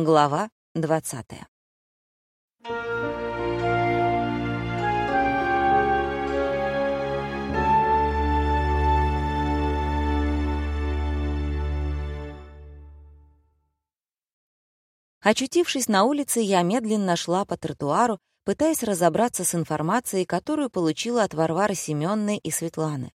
Глава 20. Очутившись на улице, я медленно шла по тротуару, пытаясь разобраться с информацией, которую получила от Варвары Семённой и Светланы.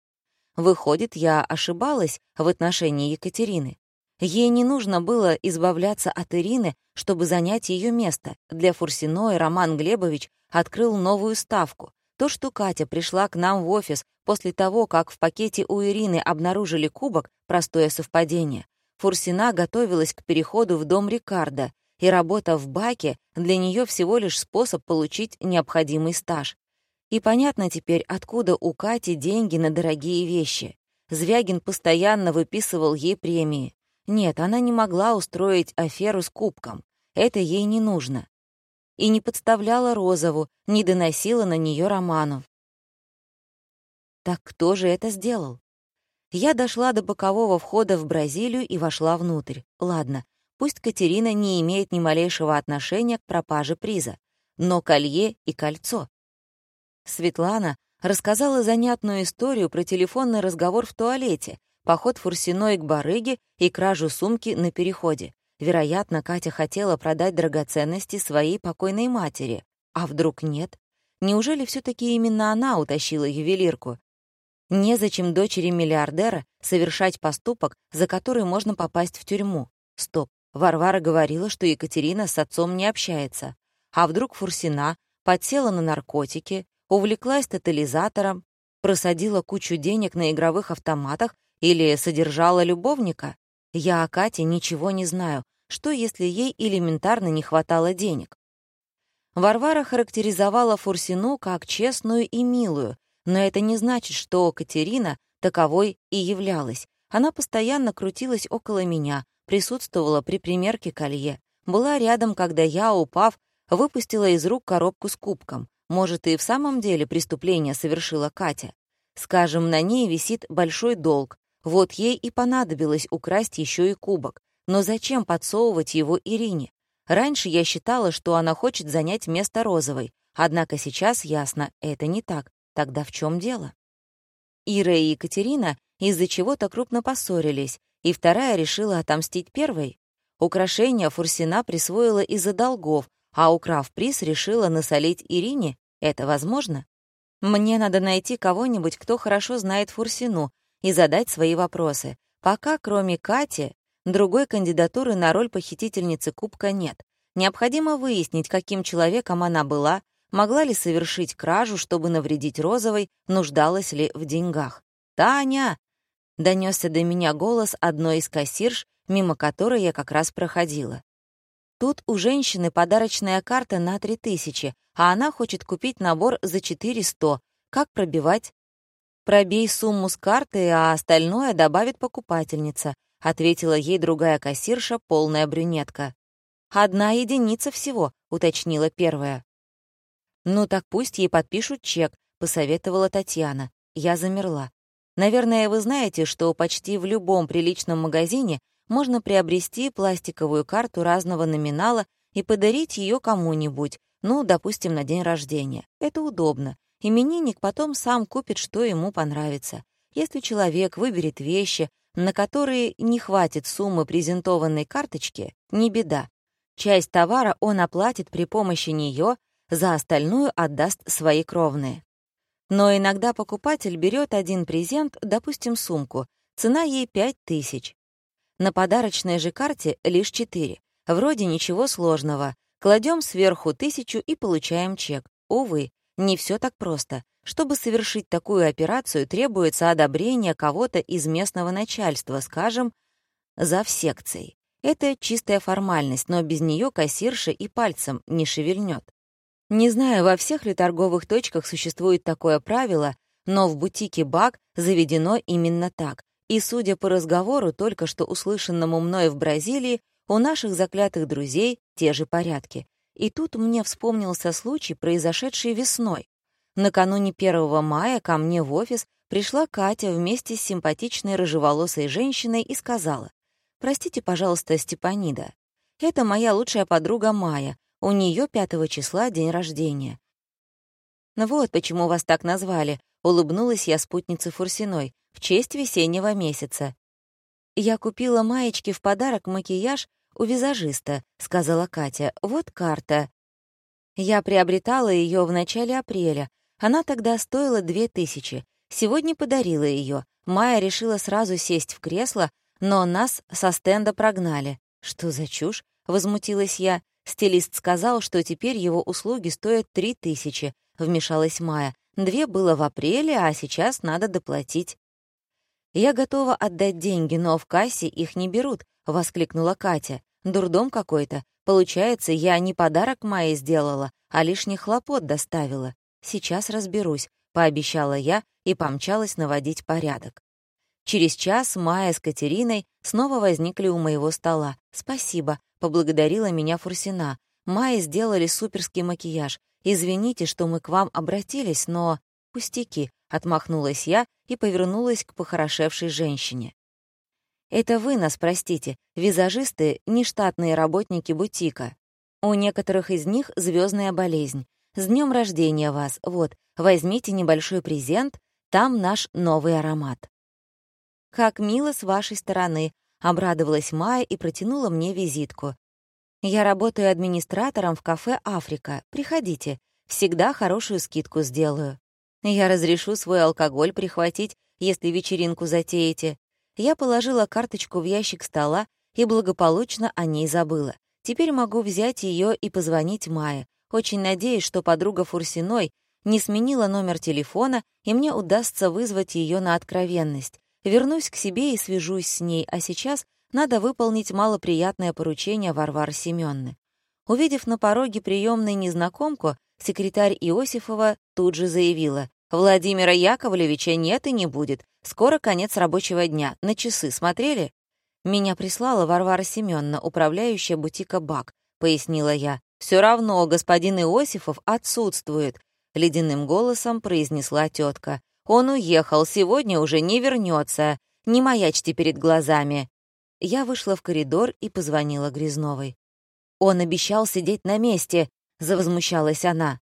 Выходит, я ошибалась в отношении Екатерины. Ей не нужно было избавляться от Ирины, чтобы занять ее место. Для Фурсиной Роман Глебович открыл новую ставку. То, что Катя пришла к нам в офис после того, как в пакете у Ирины обнаружили кубок, простое совпадение. Фурсина готовилась к переходу в дом Рикардо, и работа в баке для нее всего лишь способ получить необходимый стаж. И понятно теперь, откуда у Кати деньги на дорогие вещи. Звягин постоянно выписывал ей премии. Нет, она не могла устроить аферу с кубком. Это ей не нужно. И не подставляла Розову, не доносила на нее Роману. Так кто же это сделал? Я дошла до бокового входа в Бразилию и вошла внутрь. Ладно, Пусть Катерина не имеет ни малейшего отношения к пропаже приза, но колье и кольцо. Светлана рассказала занятную историю про телефонный разговор в туалете, поход Фурсиной к барыге и кражу сумки на переходе. Вероятно, Катя хотела продать драгоценности своей покойной матери. А вдруг нет? Неужели все таки именно она утащила ювелирку? Незачем дочери миллиардера совершать поступок, за который можно попасть в тюрьму. Стоп. Варвара говорила, что Екатерина с отцом не общается. А вдруг Фурсина подсела на наркотики, увлеклась тотализатором, просадила кучу денег на игровых автоматах или содержала любовника? Я о Кате ничего не знаю. Что, если ей элементарно не хватало денег? Варвара характеризовала Фурсину как честную и милую, но это не значит, что Катерина таковой и являлась. Она постоянно крутилась около меня, присутствовала при примерке колье, была рядом, когда я, упав, выпустила из рук коробку с кубком. Может, и в самом деле преступление совершила Катя. Скажем, на ней висит большой долг. Вот ей и понадобилось украсть еще и кубок. Но зачем подсовывать его Ирине? Раньше я считала, что она хочет занять место Розовой. Однако сейчас ясно, это не так. Тогда в чем дело? Ира и Екатерина из-за чего-то крупно поссорились, и вторая решила отомстить первой. Украшение Фурсина присвоила из-за долгов, а, украв приз, решила насолить Ирине. Это возможно? Мне надо найти кого-нибудь, кто хорошо знает Фурсину, и задать свои вопросы. Пока, кроме Кати, другой кандидатуры на роль похитительницы Кубка нет. Необходимо выяснить, каким человеком она была, могла ли совершить кражу, чтобы навредить Розовой, нуждалась ли в деньгах. «Таня!» донесся до меня голос одной из кассирш, мимо которой я как раз проходила. Тут у женщины подарочная карта на 3000, а она хочет купить набор за 400. Как пробивать? «Пробей сумму с карты, а остальное добавит покупательница», — ответила ей другая кассирша, полная брюнетка. «Одна единица всего», — уточнила первая. «Ну так пусть ей подпишут чек», — посоветовала Татьяна. Я замерла. Наверное, вы знаете, что почти в любом приличном магазине можно приобрести пластиковую карту разного номинала и подарить ее кому-нибудь, ну, допустим, на день рождения. Это удобно. Именинник потом сам купит, что ему понравится. Если человек выберет вещи, на которые не хватит суммы презентованной карточки, не беда. Часть товара он оплатит при помощи нее, за остальную отдаст свои кровные. Но иногда покупатель берет один презент, допустим, сумку, цена ей 5000. На подарочной же карте лишь 4. Вроде ничего сложного. Кладем сверху тысячу и получаем чек. Увы, не все так просто. Чтобы совершить такую операцию, требуется одобрение кого-то из местного начальства, скажем, зав секцией. Это чистая формальность, но без нее кассирша и пальцем не шевельнет. Не знаю, во всех ли торговых точках существует такое правило, но в бутике «Бак» заведено именно так. И, судя по разговору, только что услышанному мной в Бразилии, у наших заклятых друзей те же порядки. И тут мне вспомнился случай, произошедший весной. Накануне 1 мая ко мне в офис пришла Катя вместе с симпатичной рыжеволосой женщиной и сказала, «Простите, пожалуйста, Степанида, Это моя лучшая подруга Майя. У нее 5 числа день рождения. «Ну вот почему вас так назвали», — улыбнулась я спутнице Фурсиной, в честь весеннего месяца. «Я купила маечки в подарок макияж у визажиста», — сказала Катя. «Вот карта». Я приобретала ее в начале апреля. Она тогда стоила две тысячи. Сегодня подарила ее. Майя решила сразу сесть в кресло, но нас со стенда прогнали. «Что за чушь?» — возмутилась я. Стилист сказал, что теперь его услуги стоят три тысячи, вмешалась Майя. Две было в апреле, а сейчас надо доплатить. «Я готова отдать деньги, но в кассе их не берут», — воскликнула Катя. «Дурдом какой-то. Получается, я не подарок Майе сделала, а лишних хлопот доставила. Сейчас разберусь», — пообещала я и помчалась наводить порядок. Через час Майя с Катериной снова возникли у моего стола. «Спасибо», — поблагодарила меня Фурсина. «Майе сделали суперский макияж. Извините, что мы к вам обратились, но...» «Пустяки», — отмахнулась я и повернулась к похорошевшей женщине. «Это вы нас простите. Визажисты — нештатные работники бутика. У некоторых из них звездная болезнь. С днем рождения вас. Вот, возьмите небольшой презент, там наш новый аромат». «Как мило с вашей стороны», — обрадовалась Майя и протянула мне визитку. Я работаю администратором в кафе «Африка». Приходите. Всегда хорошую скидку сделаю. Я разрешу свой алкоголь прихватить, если вечеринку затеете. Я положила карточку в ящик стола и благополучно о ней забыла. Теперь могу взять ее и позвонить Майе. Очень надеюсь, что подруга Фурсиной не сменила номер телефона, и мне удастся вызвать ее на откровенность. Вернусь к себе и свяжусь с ней, а сейчас надо выполнить малоприятное поручение Варвары Семённы. Увидев на пороге приемной незнакомку, секретарь Иосифова тут же заявила, «Владимира Яковлевича нет и не будет. Скоро конец рабочего дня. На часы смотрели?» «Меня прислала Варвара Семёновна, управляющая бутика «Бак», — пояснила я. «Все равно господин Иосифов отсутствует», — ледяным голосом произнесла тетка. «Он уехал, сегодня уже не вернется. Не маячьте перед глазами. Я вышла в коридор и позвонила Грязновой. «Он обещал сидеть на месте», — завозмущалась она.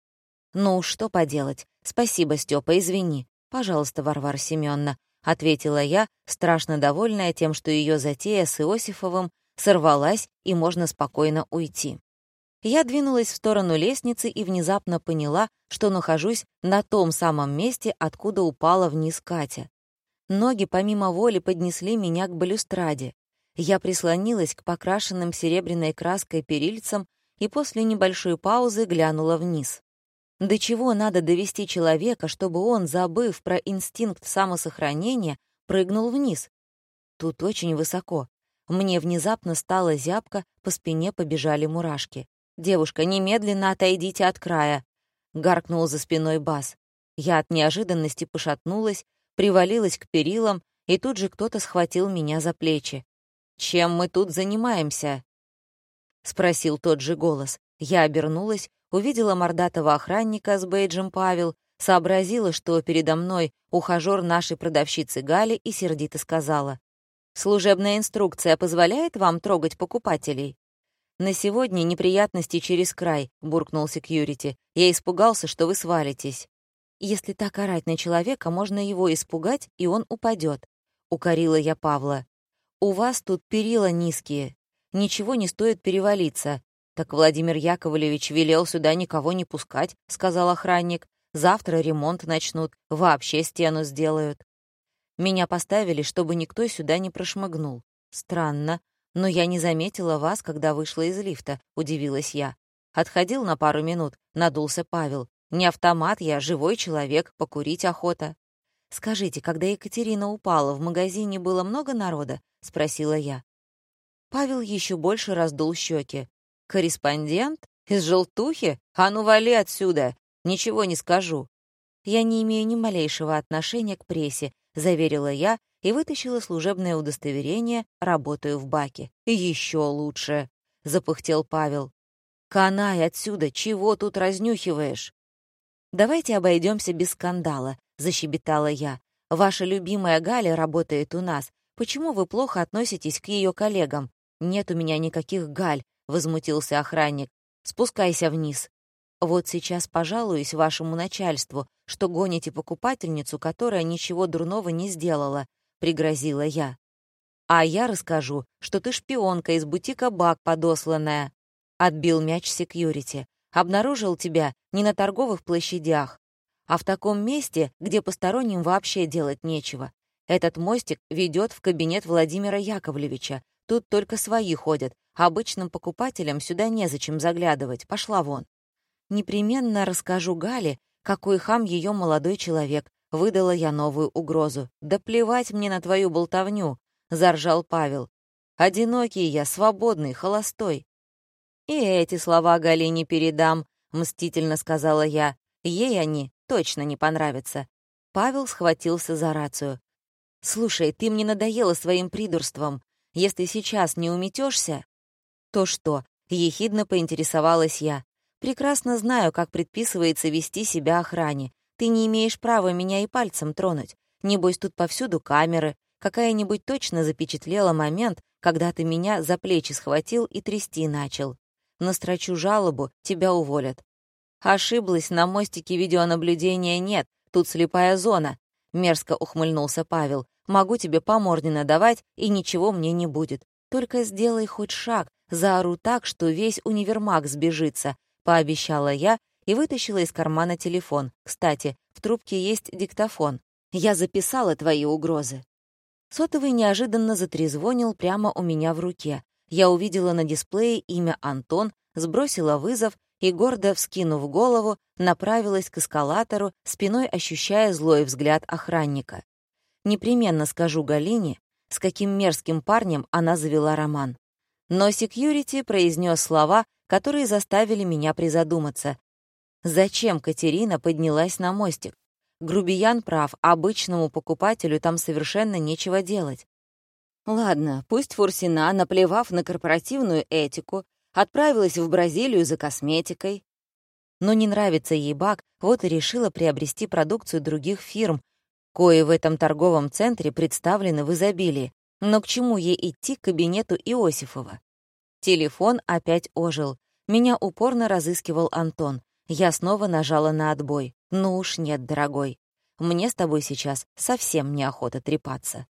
«Ну, что поделать. Спасибо, Степа, извини. Пожалуйста, Варвара Семеновна», — ответила я, страшно довольная тем, что ее затея с Иосифовым сорвалась и можно спокойно уйти. Я двинулась в сторону лестницы и внезапно поняла, что нахожусь на том самом месте, откуда упала вниз Катя. Ноги помимо воли поднесли меня к балюстраде. Я прислонилась к покрашенным серебряной краской перильцам и после небольшой паузы глянула вниз. До чего надо довести человека, чтобы он, забыв про инстинкт самосохранения, прыгнул вниз? Тут очень высоко. Мне внезапно стало зябко, по спине побежали мурашки. «Девушка, немедленно отойдите от края!» — гаркнул за спиной бас. Я от неожиданности пошатнулась, привалилась к перилам, и тут же кто-то схватил меня за плечи. «Чем мы тут занимаемся?» — спросил тот же голос. Я обернулась, увидела мордатого охранника с бейджем Павел, сообразила, что передо мной ухажёр нашей продавщицы Гали и сердито сказала. «Служебная инструкция позволяет вам трогать покупателей?» «На сегодня неприятности через край», — буркнул секьюрити. «Я испугался, что вы свалитесь». «Если так орать на человека, можно его испугать, и он упадет», — укорила я Павла. «У вас тут перила низкие. Ничего не стоит перевалиться». «Так Владимир Яковлевич велел сюда никого не пускать», — сказал охранник. «Завтра ремонт начнут, вообще стену сделают». Меня поставили, чтобы никто сюда не прошмыгнул. Странно, но я не заметила вас, когда вышла из лифта, удивилась я. Отходил на пару минут, надулся Павел. Не автомат я, живой человек, покурить охота. «Скажите, когда Екатерина упала, в магазине было много народа?» — спросила я. Павел еще больше раздул щеки. «Корреспондент? Из желтухи? А ну вали отсюда! Ничего не скажу!» «Я не имею ни малейшего отношения к прессе», — заверила я и вытащила служебное удостоверение «Работаю в баке». «Еще лучше!» — запыхтел Павел. «Канай отсюда! Чего тут разнюхиваешь?» «Давайте обойдемся без скандала», — защебетала я. «Ваша любимая Галя работает у нас. Почему вы плохо относитесь к ее коллегам? Нет у меня никаких Галь», — возмутился охранник. «Спускайся вниз. Вот сейчас пожалуюсь вашему начальству, что гоните покупательницу, которая ничего дурного не сделала», — пригрозила я. «А я расскажу, что ты шпионка из бутика «Бак» подосланная», — отбил мяч секьюрити. «Обнаружил тебя не на торговых площадях, а в таком месте, где посторонним вообще делать нечего. Этот мостик ведет в кабинет Владимира Яковлевича. Тут только свои ходят. Обычным покупателям сюда незачем заглядывать. Пошла вон. Непременно расскажу Гале, какой хам ее молодой человек. Выдала я новую угрозу. «Да плевать мне на твою болтовню», — заржал Павел. «Одинокий я, свободный, холостой». «И эти слова Гале не передам», — мстительно сказала я. «Ей они точно не понравятся». Павел схватился за рацию. «Слушай, ты мне надоела своим придурством. Если сейчас не уметешься, «То что?» — ехидно поинтересовалась я. Прекрасно знаю, как предписывается вести себя охране. Ты не имеешь права меня и пальцем тронуть. Небось, тут повсюду камеры. Какая-нибудь точно запечатлела момент, когда ты меня за плечи схватил и трясти начал. Настрочу жалобу, тебя уволят. Ошиблась, на мостике видеонаблюдения нет, тут слепая зона. Мерзко ухмыльнулся Павел. Могу тебе по морде надавать, и ничего мне не будет. Только сделай хоть шаг, заору так, что весь универмаг сбежится, пообещала я и вытащила из кармана телефон. Кстати, в трубке есть диктофон. Я записала твои угрозы. Сотовый неожиданно затрезвонил прямо у меня в руке. Я увидела на дисплее имя Антон, сбросила вызов и, гордо вскинув голову, направилась к эскалатору, спиной ощущая злой взгляд охранника. Непременно скажу Галине, с каким мерзким парнем она завела роман. Но секьюрити произнес слова, которые заставили меня призадуматься. Зачем Катерина поднялась на мостик? Грубиян прав, обычному покупателю там совершенно нечего делать. Ладно, пусть Фурсина, наплевав на корпоративную этику, отправилась в Бразилию за косметикой. Но не нравится ей бак, вот и решила приобрести продукцию других фирм, кои в этом торговом центре представлены в изобилии. Но к чему ей идти к кабинету Иосифова? Телефон опять ожил. Меня упорно разыскивал Антон. Я снова нажала на отбой. «Ну уж нет, дорогой. Мне с тобой сейчас совсем неохота трепаться».